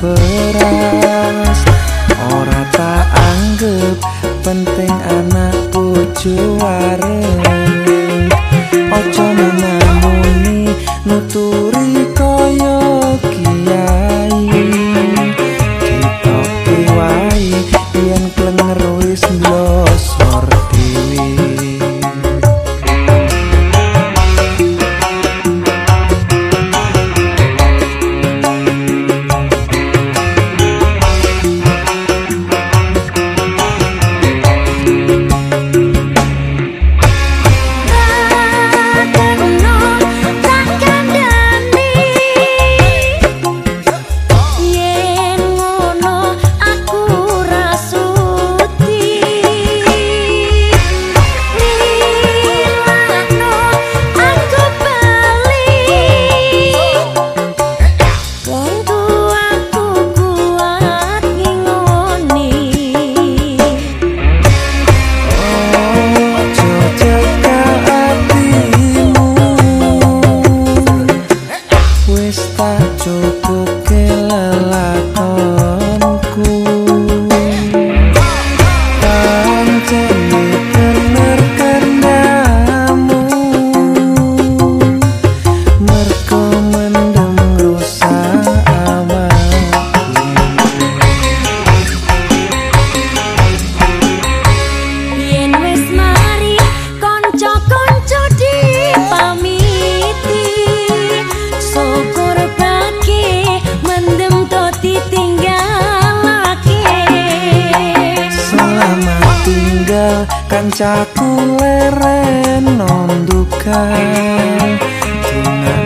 beras. Ora tak anggap penting anak bojo wareng ojo menamuni nuturi kancaku leren nondukan Tunano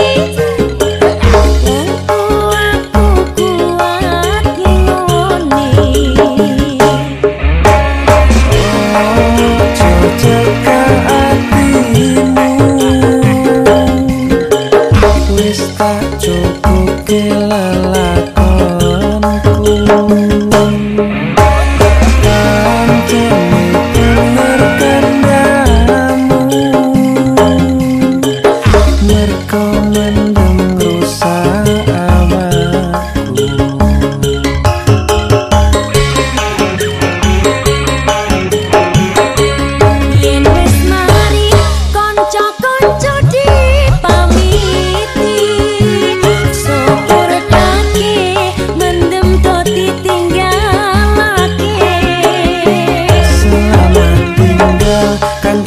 Please.